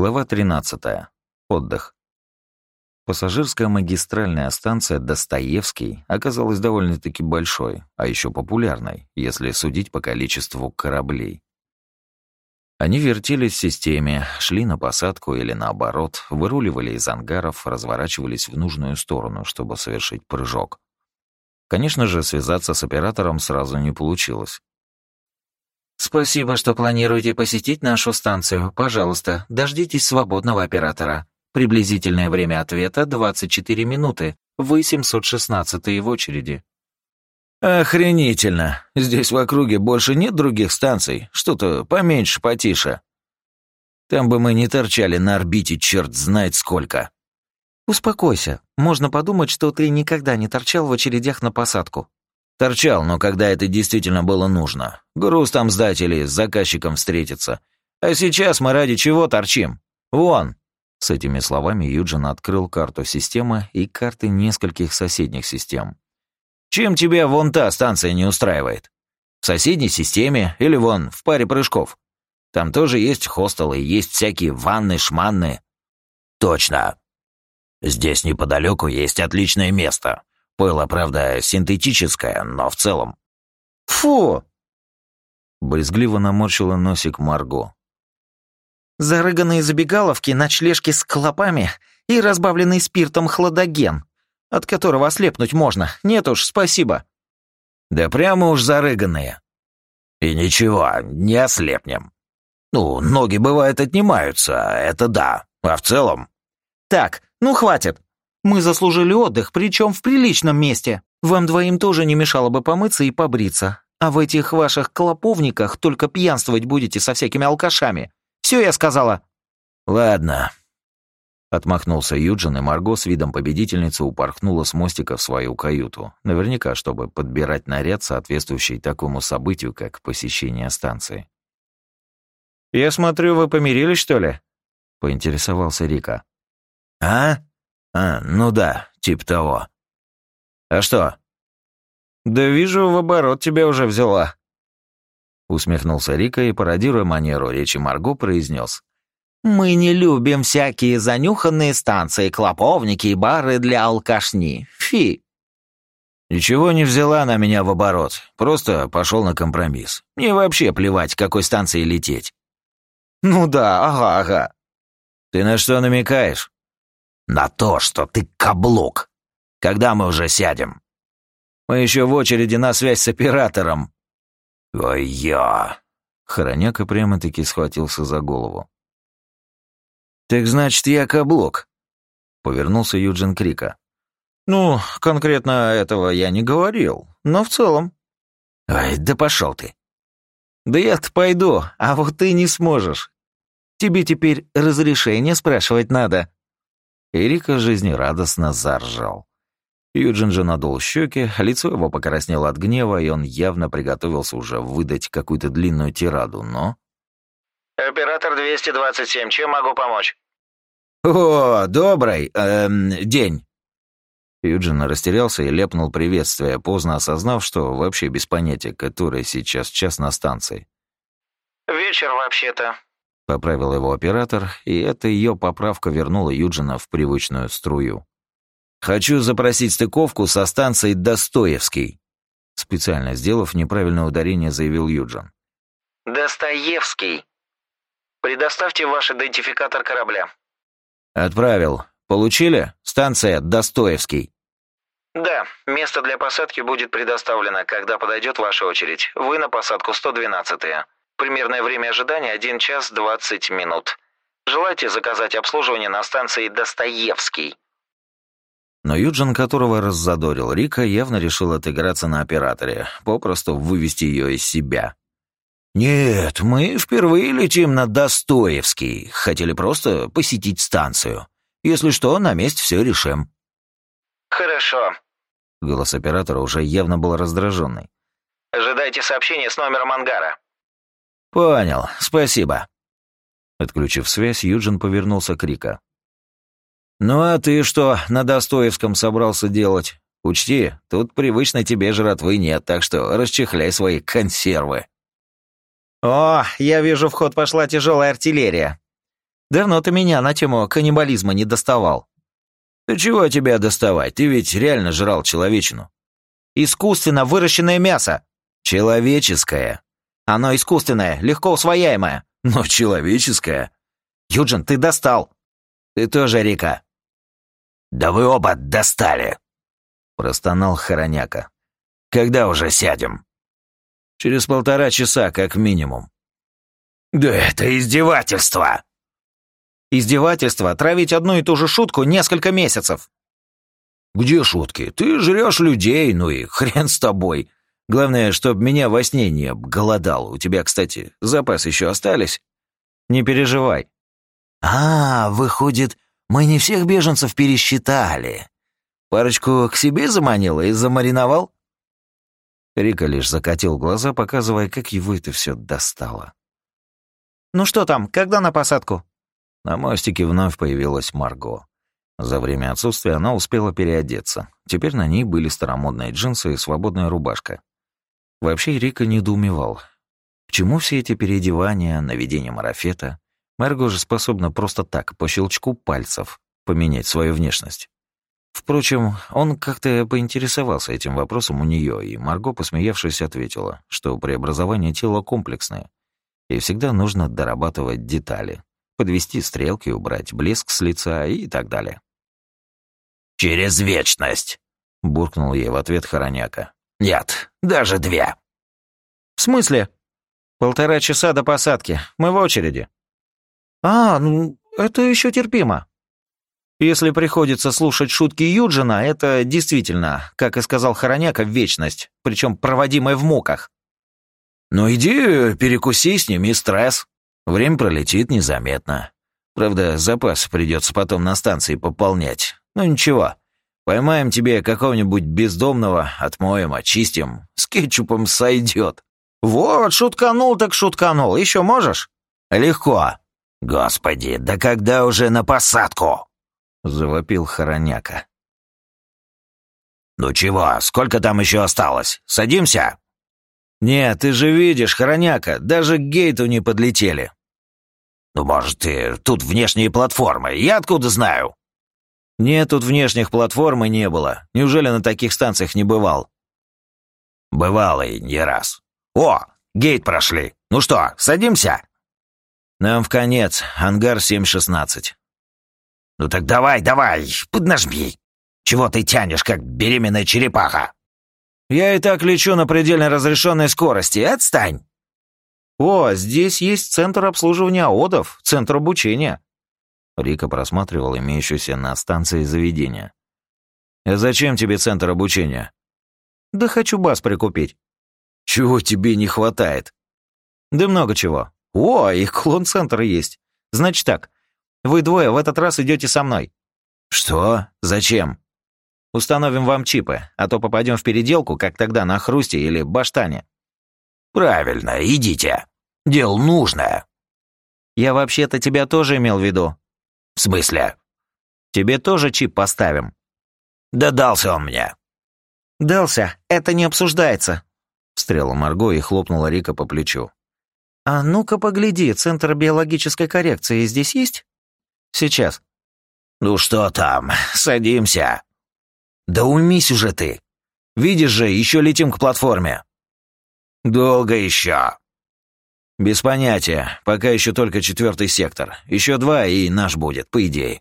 Глава 13. Отдых. Пассажирская магистральная станция Достоевский оказалась довольно-таки большой, а еще популярной, если судить по количеству кораблей. Они вертелись в системе, шли на посадку или наоборот, выруливали из ангаров, разворачивались в нужную сторону, чтобы совершить прыжок. Конечно же, связаться с оператором сразу не получилось. «Спасибо, что планируете посетить нашу станцию. Пожалуйста, дождитесь свободного оператора. Приблизительное время ответа — 24 минуты. Вы 716 в очереди». «Охренительно! Здесь в округе больше нет других станций? Что-то поменьше, потише. Там бы мы не торчали на орбите черт знает сколько». «Успокойся. Можно подумать, что ты никогда не торчал в очередях на посадку». Торчал, но когда это действительно было нужно. Груз там сдать или с заказчиком встретиться. А сейчас мы ради чего торчим? Вон!» С этими словами Юджин открыл карту системы и карты нескольких соседних систем. «Чем тебя вон та станция не устраивает? В соседней системе или вон в паре прыжков? Там тоже есть хостелы, есть всякие ванны-шманны». «Точно. Здесь неподалеку есть отличное место. Пойло, правда, синтетическое, но в целом. Фу! Брезгливо наморщила носик Марго. Зарыганные забегаловки, ночлежки с клопами и разбавленный спиртом хладоген, от которого ослепнуть можно. Нет уж, спасибо. Да прямо уж зарыганные. И ничего, не ослепнем. Ну, ноги, бывает, отнимаются, это да. А в целом... Так, ну хватит. Мы заслужили отдых, причем в приличном месте. Вам двоим тоже не мешало бы помыться и побриться. А в этих ваших клоповниках только пьянствовать будете со всякими алкашами. Все я сказала». «Ладно». Отмахнулся Юджин, и Марго с видом победительницы упорхнула с мостика в свою каюту. Наверняка, чтобы подбирать наряд, соответствующий такому событию, как посещение станции. «Я смотрю, вы помирились, что ли?» — поинтересовался Рика. «А?» «А, ну да, типа того. А что?» «Да вижу, в оборот тебя уже взяла». Усмехнулся Рика и, пародируя манеру речи Марго, произнес. «Мы не любим всякие занюханные станции, клоповники и бары для алкашни. Фи!» «Ничего не взяла на меня в оборот. Просто пошел на компромисс. Мне вообще плевать, какой станции лететь». «Ну да, ага, ага». «Ты на что намекаешь?» На то, что ты каблук. Когда мы уже сядем? Мы еще в очереди на связь с оператором. Ой-я. Хороняка прямо-таки схватился за голову. «Так значит, я каблук?» Повернулся Юджин Крика. «Ну, конкретно этого я не говорил, но в целом». «Ай, да пошел ты!» «Да я-то пойду, а вот ты не сможешь. Тебе теперь разрешение спрашивать надо». Эрика жизнерадостно заржал. Юджин же надул щеки, лицо его покраснело от гнева, и он явно приготовился уже выдать какую-то длинную тираду, но... «Оператор 227, чем могу помочь?» «О, добрый эм, день!» Юджин растерялся и лепнул приветствие, поздно осознав, что вообще без понятия, который сейчас час на станции. «Вечер, вообще-то», Поправил его оператор, и эта ее поправка вернула Юджина в привычную струю. «Хочу запросить стыковку со станцией Достоевский», специально сделав неправильное ударение, заявил Юджин. «Достоевский. Предоставьте ваш идентификатор корабля». «Отправил. Получили? Станция Достоевский». «Да, место для посадки будет предоставлено, когда подойдет ваша очередь. Вы на посадку 112-я. Примерное время ожидания 1 час 20 минут. Желаете заказать обслуживание на станции Достоевский? Но Юджин, которого раззадорил Рика, явно решил отыграться на операторе, попросту вывести ее из себя. «Нет, мы впервые летим на Достоевский. Хотели просто посетить станцию. Если что, на месте все решим». «Хорошо». Голос оператора уже явно был раздраженный. «Ожидайте сообщения с номером ангара». «Понял, спасибо». Отключив связь, Юджин повернулся к Рика. «Ну а ты что на Достоевском собрался делать? Учти, тут привычной тебе жратвы нет, так что расчехляй свои консервы». «О, я вижу, в ход пошла тяжелая артиллерия. Давно ты меня на тему каннибализма не доставал. Да чего тебя доставать? Ты ведь реально жрал человечину. Искусственно выращенное мясо. Человеческое. Оно искусственное, легко усвояемое. Но человеческое. Юджин, ты достал. Ты тоже, Рика. Да вы оба достали. Простонал Хороняка. Когда уже сядем? Через полтора часа, как минимум. Да это издевательство! Издевательство травить одну и ту же шутку несколько месяцев. Где шутки? Ты жрешь людей, ну и хрен с тобой. Главное, чтоб меня во сне не голодал. У тебя, кстати, запас еще остались? Не переживай. А, выходит, мы не всех беженцев пересчитали. Парочку к себе заманил и замариновал? Рика лишь закатил глаза, показывая, как его это все достало. «Ну что там, когда на посадку?» На мостике вновь появилась Марго. За время отсутствия она успела переодеться. Теперь на ней были старомодные джинсы и свободная рубашка. Вообще Рика недоумевал. К чему все эти переодевания, наведение марафета? Марго же способна просто так, по щелчку пальцев, поменять свою внешность. Впрочем, он как-то поинтересовался этим вопросом у нее, и Марго, посмеявшись, ответила, что преобразование тела комплексное, и всегда нужно дорабатывать детали, подвести стрелки, убрать блеск с лица и так далее. «Через вечность!» — буркнул ей в ответ Хороняка. «Нет, даже две!» «В смысле?» «Полтора часа до посадки. Мы в очереди». «А, ну, это еще терпимо. Если приходится слушать шутки Юджина, это действительно, как и сказал Хороняка, вечность, причем проводимая в муках». «Ну иди перекуси с ними, стресс», Время пролетит незаметно. Правда, запас придется потом на станции пополнять. Ну ничего, поймаем тебе какого-нибудь бездомного, отмоем, очистим. С кетчупом сойдет. Вот, шутканул так шутканул. Еще можешь? Легко. Господи, да когда уже на посадку? Завопил Хороняка. «Ну чего, сколько там еще осталось? Садимся?» «Нет, ты же видишь, Хороняка, даже к гейту не подлетели. «Ну, может, и тут внешние платформы. Я откуда знаю?» «Нет, тут внешних платформ и не было. Неужели на таких станциях не бывал?» «Бывало и не раз. О, гейт прошли. Ну что, садимся?» «Нам в конец. Ангар 716». «Ну так давай, давай, поднажми. Чего ты тянешь, как беременная черепаха?» «Я и так лечу на предельно разрешенной скорости. Отстань!» «О, здесь есть центр обслуживания ОДов, центр обучения». Рика просматривал имеющуюся на станции заведения. «А зачем тебе центр обучения?» «Да хочу бас прикупить». «Чего тебе не хватает?» «Да много чего. О, и клон-центр есть. Значит так, вы двое в этот раз идете со мной». «Что? Зачем?» «Установим вам чипы, а то попадем в переделку, как тогда на Хрусте или Баштане». «Правильно, идите. Дело нужное». «Я вообще-то тебя тоже имел в виду». «В смысле?» «Тебе тоже чип поставим». «Да дался он мне». «Дался. Это не обсуждается». Стрела Марго и хлопнула Рика по плечу. «А ну-ка погляди, центр биологической коррекции здесь есть?» «Сейчас». «Ну что там? Садимся». «Да уймись уже ты. Видишь же, еще летим к платформе». «Долго еще?» «Без понятия. Пока еще только четвертый сектор. Еще два, и наш будет, по идее».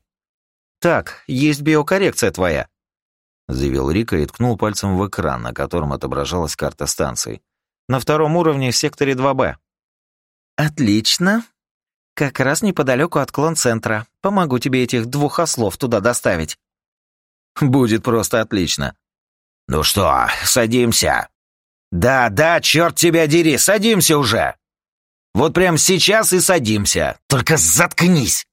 «Так, есть биокоррекция твоя», — заявил Рика и ткнул пальцем в экран, на котором отображалась карта станции. «На втором уровне в секторе 2Б». «Отлично. Как раз неподалеку от клон-центра. Помогу тебе этих двух ослов туда доставить». «Будет просто отлично». «Ну что, садимся?» «Да, да, черт тебя дери, садимся уже! Вот прямо сейчас и садимся, только заткнись!»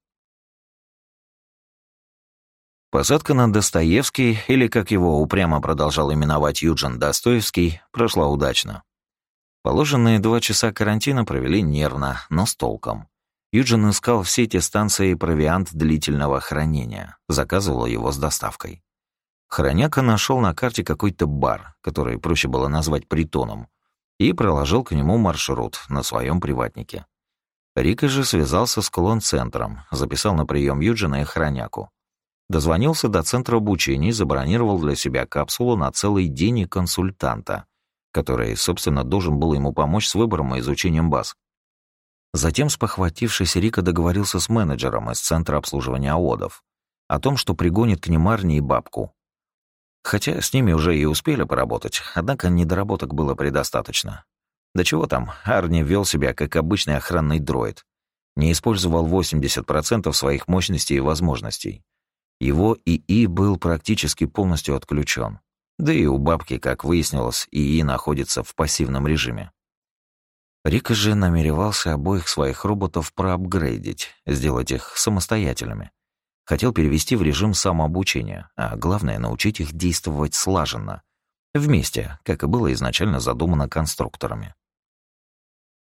Посадка на Достоевский, или, как его упрямо продолжал именовать Юджин Достоевский, прошла удачно. Положенные два часа карантина провели нервно, но с толком. Юджин искал все эти станции провиант длительного хранения, заказывал его с доставкой. Хроняка нашел на карте какой-то бар, который проще было назвать притоном, и проложил к нему маршрут на своем приватнике. Рика же связался с клон-центром, записал на прием Юджина и Хроняку. Дозвонился до центра обучения и забронировал для себя капсулу на целый день и консультанта, который, собственно, должен был ему помочь с выбором и изучением баз. Затем, спохватившись, Рика договорился с менеджером из центра обслуживания АОДов о том, что пригонит к ним Арни и бабку. Хотя с ними уже и успели поработать, однако недоработок было предостаточно. Да чего там, Арни вел себя как обычный охранный дроид. Не использовал 80% своих мощностей и возможностей. Его ИИ был практически полностью отключен. Да и у бабки, как выяснилось, ИИ находится в пассивном режиме. Рика же намеревался обоих своих роботов проапгрейдить, сделать их самостоятельными. Хотел перевести в режим самообучения, а главное — научить их действовать слаженно, вместе, как и было изначально задумано конструкторами.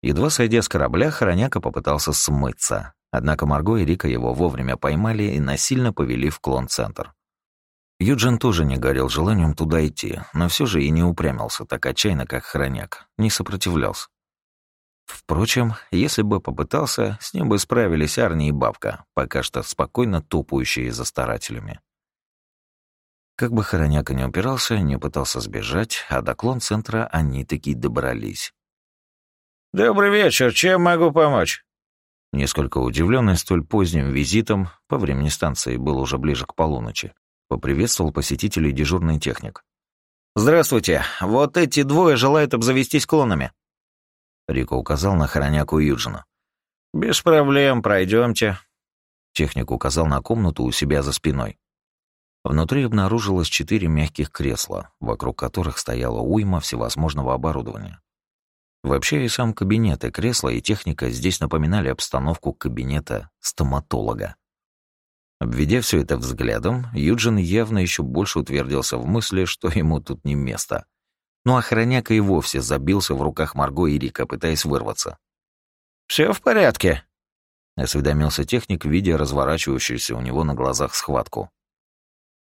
Едва сойдя с корабля, Хороняка попытался смыться. Однако Марго и Рика его вовремя поймали и насильно повели в клон-центр. Юджин тоже не горел желанием туда идти, но все же и не упрямился так отчаянно, как Хороняк, не сопротивлялся. Впрочем, если бы попытался, с ним бы справились Арни и Бабка, пока что спокойно тупающие за старателями. Как бы Хороняка не упирался, не пытался сбежать, а до клон-центра они таки добрались. «Добрый вечер, чем могу помочь?» Несколько удивленный столь поздним визитом, по времени станции был уже ближе к полуночи, поприветствовал посетителей дежурный техник. «Здравствуйте. Вот эти двое желают обзавестись клонами». Рико указал на хороняку Юджина. «Без проблем, пройдемте. Техник указал на комнату у себя за спиной. Внутри обнаружилось четыре мягких кресла, вокруг которых стояла уйма всевозможного оборудования. Вообще и сам кабинет, и кресло, и техника здесь напоминали обстановку кабинета стоматолога. Обведя все это взглядом, Юджин явно еще больше утвердился в мысли, что ему тут не место. А хороняка и вовсе забился в руках Марго и Рика, пытаясь вырваться. Все в порядке?» — осведомился техник, видя разворачивающуюся у него на глазах схватку.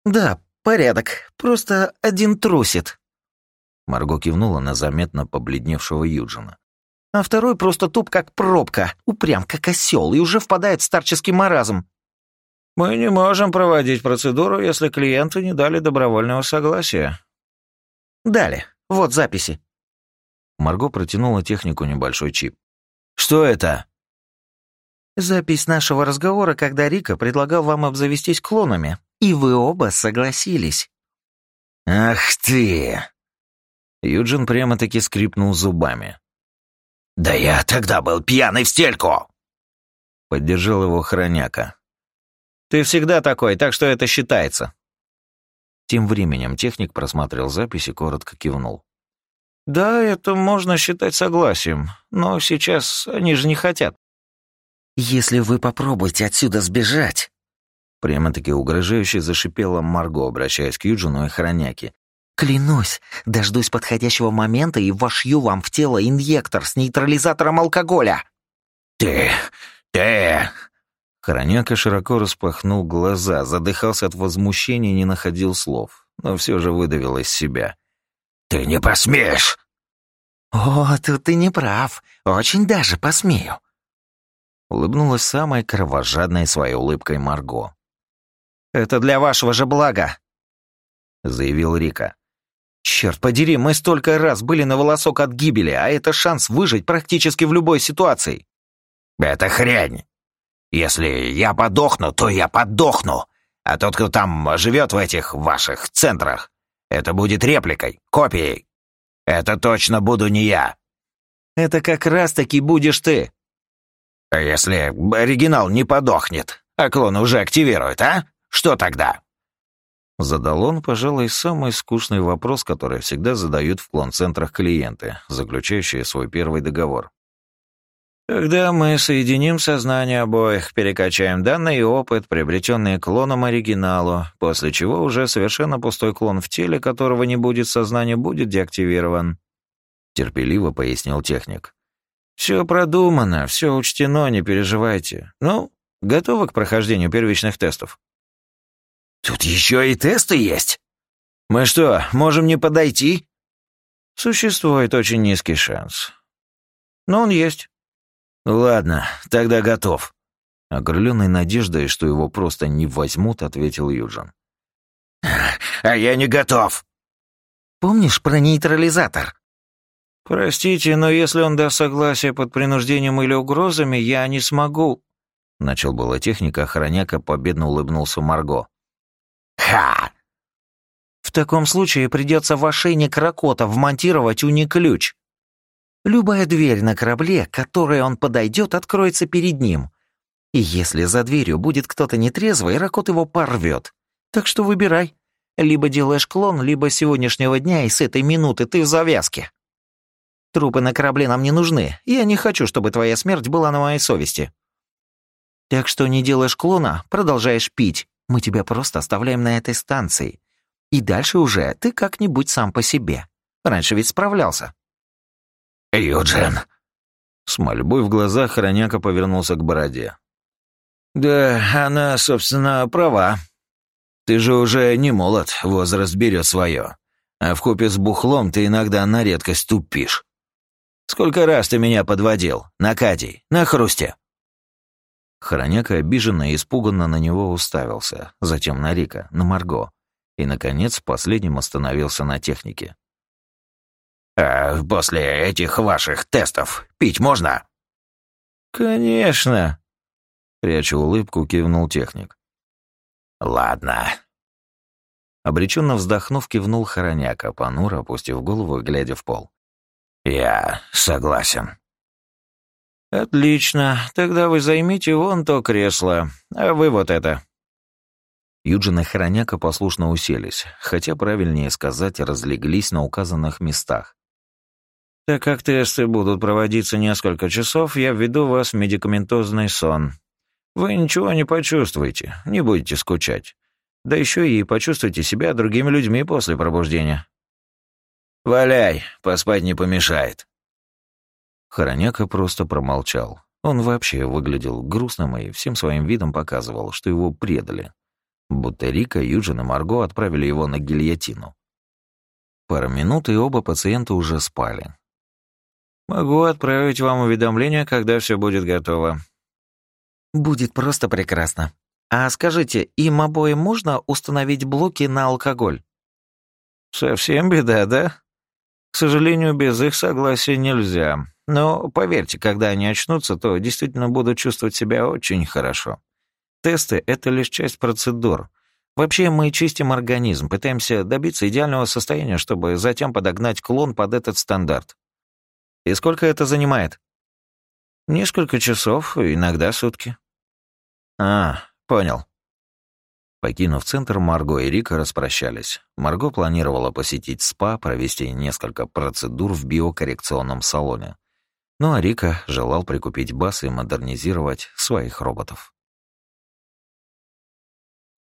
«Да, порядок. Просто один трусит», Марго кивнула на заметно побледневшего Юджина. «А второй просто туп как пробка, упрям как осел и уже впадает в старческий маразм». «Мы не можем проводить процедуру, если клиенты не дали добровольного согласия». «Дали. Вот записи». Марго протянула технику небольшой чип. «Что это?» «Запись нашего разговора, когда Рика предлагал вам обзавестись клонами, и вы оба согласились». «Ах ты!» Юджин прямо-таки скрипнул зубами. «Да я тогда был пьяный в стельку!» Поддержал его хроняка. «Ты всегда такой, так что это считается». Тем временем техник просмотрел запись и коротко кивнул. «Да, это можно считать согласием, но сейчас они же не хотят». «Если вы попробуете отсюда сбежать...» Прямо-таки угрожающе зашипела Марго, обращаясь к Юджину и Хроняке. Клянусь, дождусь подходящего момента и вошью вам в тело инъектор с нейтрализатором алкоголя. Ты... ты... Хороняка широко распахнул глаза, задыхался от возмущения и не находил слов, но все же выдавил из себя. «Ты не посмеешь!» «О, тут ты не прав. Очень даже посмею». Улыбнулась самой кровожадной своей улыбкой Марго. «Это для вашего же блага», — заявил Рика. Черт подери, мы столько раз были на волосок от гибели, а это шанс выжить практически в любой ситуации. Это хрень. Если я подохну, то я подохну. А тот, кто там живет в этих ваших центрах, это будет репликой, копией. Это точно буду не я. Это как раз-таки будешь ты. А если оригинал не подохнет, а клон уже активирует, а? Что тогда? Задал он, пожалуй, самый скучный вопрос, который всегда задают в клон-центрах клиенты, заключающие свой первый договор. Когда мы соединим сознание обоих, перекачаем данные и опыт, приобретенные клоном оригиналу, после чего уже совершенно пустой клон в теле, которого не будет сознания, будет деактивирован. Терпеливо пояснил техник. Все продумано, все учтено, не переживайте. Ну, готовы к прохождению первичных тестов? «Тут еще и тесты есть!» «Мы что, можем не подойти?» «Существует очень низкий шанс. Но он есть». «Ладно, тогда готов». Окрыленный надеждой, что его просто не возьмут, ответил Юджин. «А я не готов!» «Помнишь про нейтрализатор?» «Простите, но если он даст согласие под принуждением или угрозами, я не смогу...» Начал было техника, охраняка победно улыбнулся Марго. «Ха!» «В таком случае придется в ошейник Ракота вмонтировать уни-ключ. Любая дверь на корабле, к которой он подойдет, откроется перед ним. И если за дверью будет кто-то нетрезвый, Ракот его порвет. Так что выбирай. Либо делаешь клон, либо с сегодняшнего дня и с этой минуты ты в завязке. Трупы на корабле нам не нужны. Я не хочу, чтобы твоя смерть была на моей совести. Так что не делаешь клона, продолжаешь пить. Мы тебя просто оставляем на этой станции. И дальше уже ты как-нибудь сам по себе. Раньше ведь справлялся. «Юджин!» С мольбой в глазах хороняка повернулся к бороде. «Да, она, собственно, права. Ты же уже не молод, возраст берет свое. А в купе с бухлом ты иногда на редкость тупишь. Сколько раз ты меня подводил? На Каде, на Хрусте?» Хороняка обиженно и испуганно на него уставился, затем на Рика, на Марго, и, наконец, последним остановился на технике. «А после этих ваших тестов пить можно?» «Конечно!» Пряча улыбку, кивнул техник. «Ладно». Обреченно вздохнув, кивнул Хороняка, понуро опустив голову и глядя в пол. «Я согласен». «Отлично. Тогда вы займите вон то кресло, а вы вот это». Юджин и Хороняка послушно уселись, хотя правильнее сказать, разлеглись на указанных местах. Так как тесты будут проводиться несколько часов, я введу вас в медикаментозный сон. Вы ничего не почувствуете, не будете скучать. Да еще и почувствуйте себя другими людьми после пробуждения. «Валяй, поспать не помешает». Хороняка просто промолчал. Он вообще выглядел грустным и всем своим видом показывал, что его предали. Будто Рика, Юджин и Марго отправили его на гильотину. Пара минут, и оба пациента уже спали. Могу отправить вам уведомление, когда все будет готово. Будет просто прекрасно. А скажите, им обоим можно установить блоки на алкоголь? Совсем беда, да? К сожалению, без их согласия нельзя. Но поверьте, когда они очнутся, то действительно будут чувствовать себя очень хорошо. Тесты — это лишь часть процедур. Вообще мы чистим организм, пытаемся добиться идеального состояния, чтобы затем подогнать клон под этот стандарт. И сколько это занимает? Несколько часов, иногда сутки. А, понял. Покинув центр, Марго и Рика распрощались. Марго планировала посетить СПА, провести несколько процедур в биокоррекционном салоне. Ну а Рика желал прикупить бас и модернизировать своих роботов.